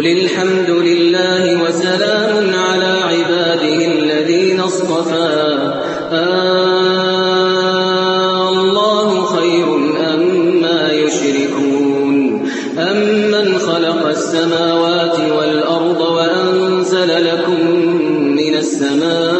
قل الحمد لله وسلام على عباده الذين اصطفى. آه الله خير أما يشركون. أمن خلق السماوات والأرض وأنزل لكم من السماء